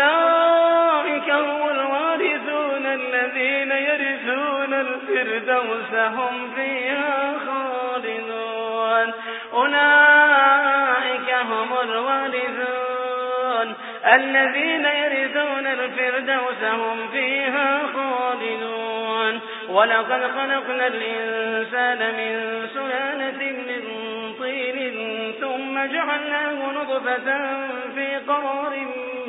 أولئك هم الوارثون الذين يرثون الفردوس هم فيها خالدون. أولئك هم الوارثون الذين يرثون الفردوس هم فيها خالدون. ولقد خلقنا الإنسان من سلالة من طين ثم جعلناه نطفة في قرار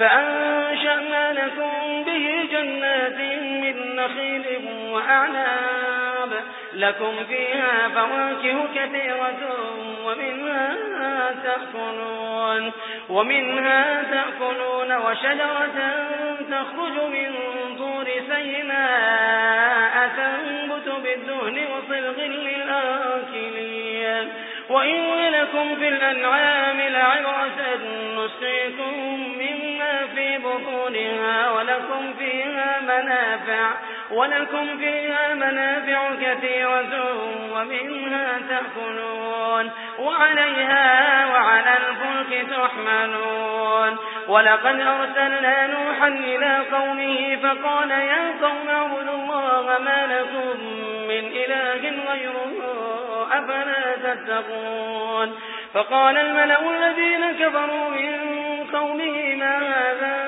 فأنشأنا لكم به جنات من نخيل وأعناب. لكم فيها فواكه كثيرة ومنها تأكلون. ومنها تأكلون وشجرة تخرج من طور سيناء تنبت بالدهن وصلغ للآكلين. وإن لكم في الأنعام لعبرة نسقيكم بطونها ولكم فيها منافع ولكم فيها منافع كثيرة ومنها تأكلون وعليها وعلى الفلك تحملون. ولقد أرسلنا نوحا إلى قومه فقال يا قوم اعبدوا الله ما لكم من إله غيره أفلا تتقون. فقال الملأ الذين كفروا من قومه ما هذا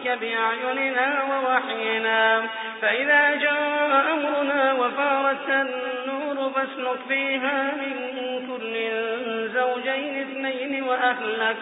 الفلك بأعيننا ووحينا. فإذا جاء أمرنا وفارت النور فاسلك فيها من كل زوجين اثنين وأهلك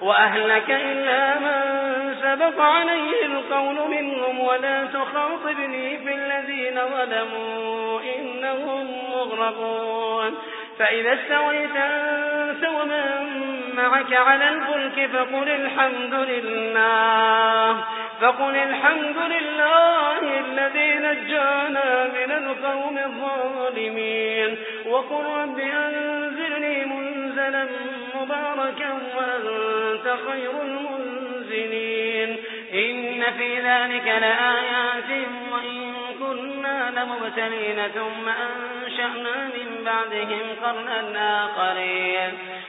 وأهلك إلا من سبق عليه القول منهم. ولا تخاطبني في الذين ظلموا إنهم مغرقون. فإذا استويت أنت ومن معك على الفلك فقل الحمد لله فقل الحمد لله الذي نجانا من القوم الظالمين. وقل رب أنزلني منزلا مباركا وأنت خير المنزلين. إن في ذلك لآيات وإن كنا لمبتلين ثم أنشأنا من بعدهم قرنا آخرين.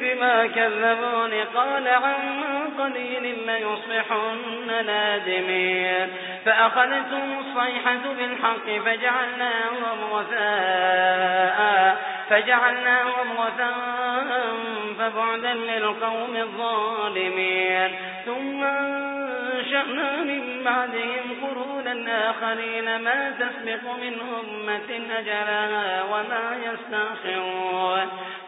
بما كذبون قال عما قليل ليصبحن نادمين. فأخذتهم الصيحة بالحق فجعلناهم غثاء فجعلناهم غثاء فبعدا للقوم الظالمين. ثم أنشأنا من بعدهم قرونا آخرين ما تسبق من أمة أجلها وما يستأخرون.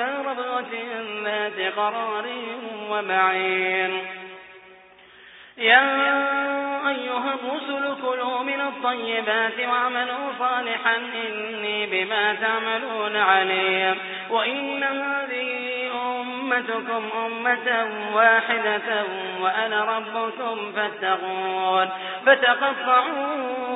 إلى ربغة ذات قرار ومعين. يا أيها الرسل كلوا من الطيبات واعملوا صالحا إني بما تعملون عليم. وإن هذه أمتكم أمة واحدة وأنا ربكم فاتقون. فتقطعوا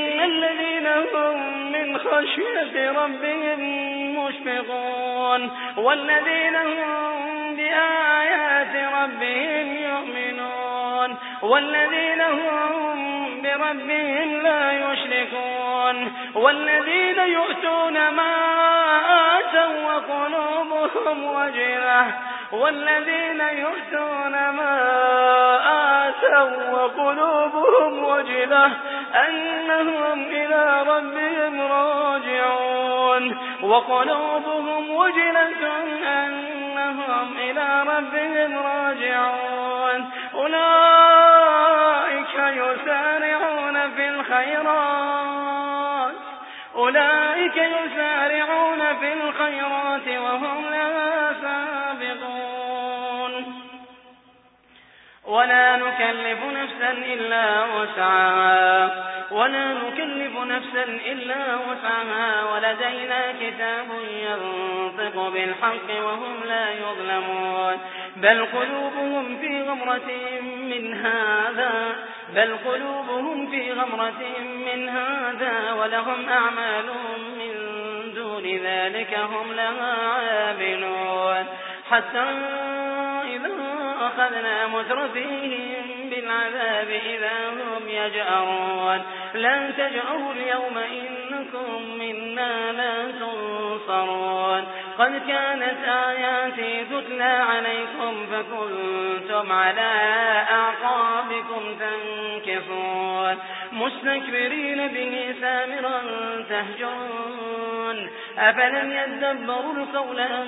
الذين هم من خشية ربهم مشفقون والذين هم بآيات ربهم يؤمنون والذين هم بربهم لا يشركون والذين يؤتون ما آتوا وقلوبهم وجلة والذين يؤتون ما آتوا وقلوبهم وجلة أنهم إلى ربهم راجعون وقلوبهم وجلة أنهم إلى ربهم راجعون أولئك يسارعون في الخيرات أولئك يسارعون في الخيرات وهم لها سابقون ولا نكلف نفسا إلا وسعها. ولا نكلف نفسا إلا وسعها. ولدينا كتاب ينطق بالحق وهم لا يظلمون. بل قلوبهم في غمرة من هذا. بل قلوبهم في غمرة من هذا. ولهم أعمال من دون ذلك هم لها عاملون حتى إذا أخذنا مترفيهم بالعذاب إذا هم يجأرون. لا تجأروا اليوم إنكم منا لا تنصرون. قد كانت آياتي تتلى عليكم فكنتم على أعقابكم تنكفون. مستكبرين به سامرا تهجرون. أفلم يدبروا القول أم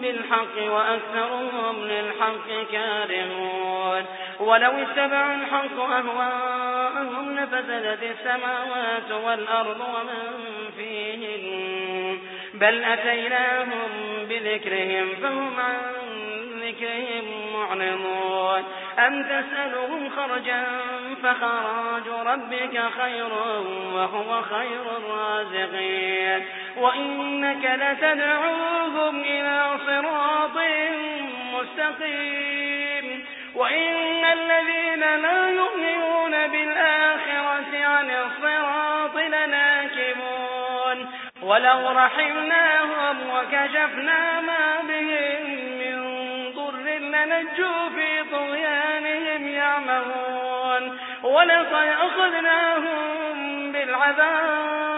بالحق وأكثرهم للحق كارهون. ولو اتبعوا الحق أهواءهم لفسدت السماوات والأرض ومن فيهن. بل أتيناهم بذكرهم فهم عن ذكرهم معرضون. أم تسألهم خرجا فخراج ربك خير وهو خير الرازقين. وإنك لتدعوهم إلى صراط مستقيم وإن الذين لا يؤمنون بالآخرة عن الصراط لناكبون ولو رحمناهم وكشفنا ما بهم من ضر لنجوا في طغيانهم يعمهون ولقد أخذناهم بالعذاب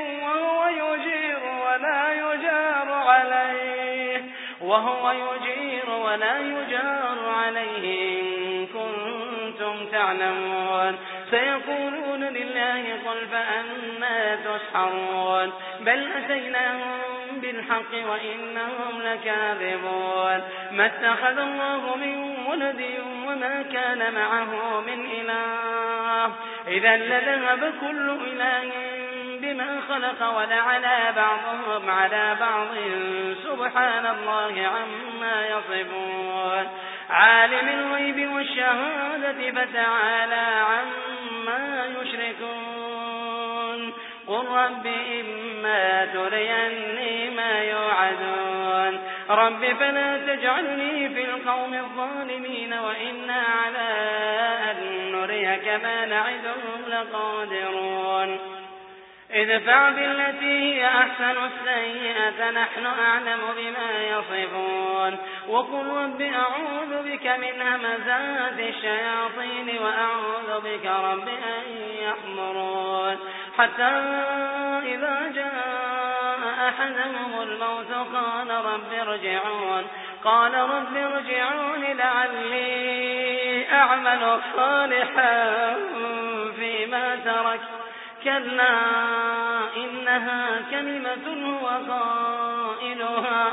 وهو يجير ولا يجار عليه إن كنتم تعلمون. سيقولون لله قل فأنا تسحرون. بل أتيناهم بالحق وإنهم لكاذبون. ما اتخذ الله من ولد وما كان معه من إله. إذا لذهب كل إله بما خلق ولعلى بعضهم على بعض. سبحان الله عما يصفون. عالم الغيب والشهادة فتعالى عما يشركون. قل رب إما تريني ما يوعدون. رب فلا تجعلني في القوم الظالمين وإنا على أن نريك ما نعدهم لقادرون. ادفع بالتي هي أحسن السيئة نحن أعلم بما يصفون. وقل رب أعوذ بك من همزات الشياطين وأعوذ بك رب أن يحضرون حتى إذا جاء أحدهم الموت قال رب ارجعون. قال رب ارجعون لعلي يعمل صالحا فيما ترك كلا إنها كلمة هو قائلها.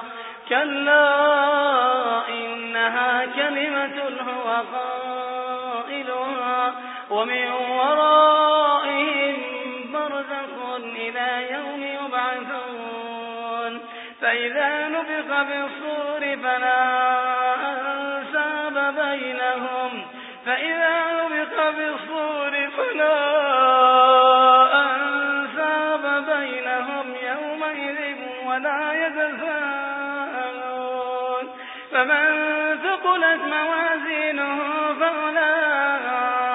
كلا إنها كلمة هو قائلها. ومن ورائهم برزخ إلى يوم يبعثون. فإذا نبق بالصور فلا ثقلت موازينه فأولئك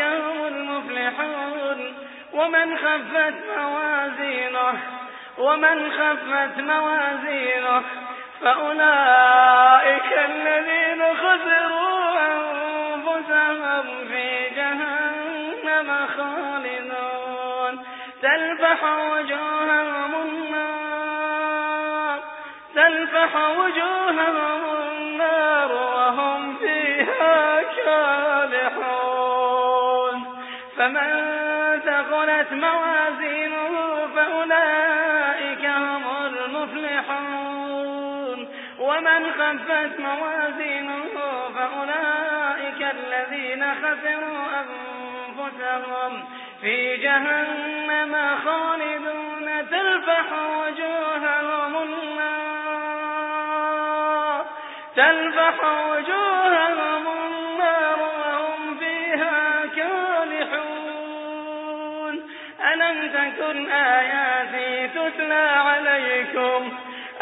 هم المفلحون. ومن خفت موازينه ومن خفت موازينه فأولئك الذين خسروا أنفسهم في جهنم خالدون. تلفح وجوههم النار تلفح وجوههم ومن خفت موازينه فأولئك الذين خسروا أنفسهم في جهنم خالدون. تلفح وجوههم النار تلفح وجوههم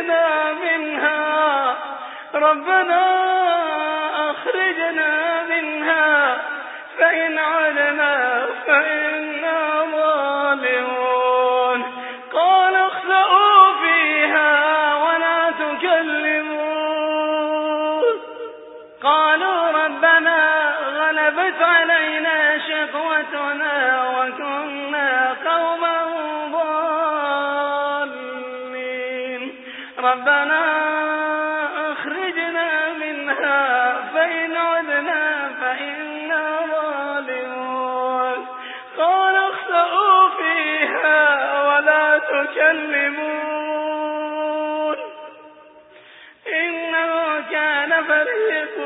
أخرجنا منها. ربنا أخرجنا منها. فإن عدنا فإنا ظالمون. تكلمون إنه كان فريق.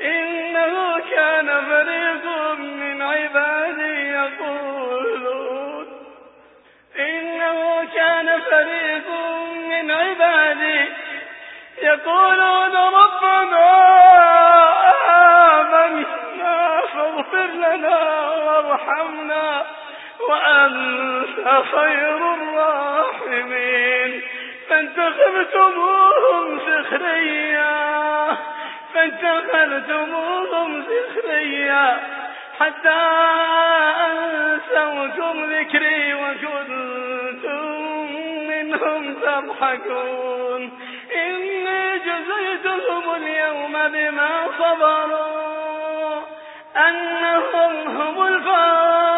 إنه كان فريق من عبادي يقولون. إنه كان فريق من عبادي يقولون وأنت خير الراحمين. فانتخبتموهم سخريا فانتخبتموهم سخريا حتى أنسوكم ذكري وكنتم منهم تضحكون. إني جزيتهم اليوم بما صبروا. أنهم هم الفائزون.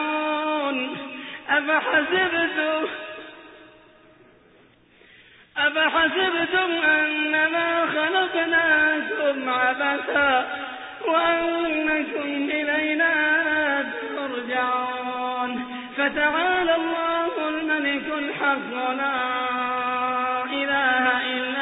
أفحسبتم أفحسبتم أنما خلقناكم عبثا وأنكم إلينا ترجعون. فتعالى الله الملك الحق لا إله إلا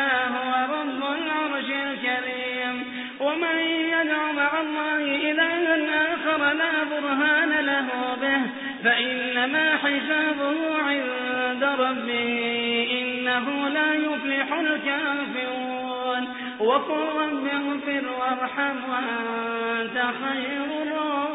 فإنما حسابه عند ربه إنه لا يفلح الكافرون وقل رب اغفر وارحم وأنت خير الراحمين.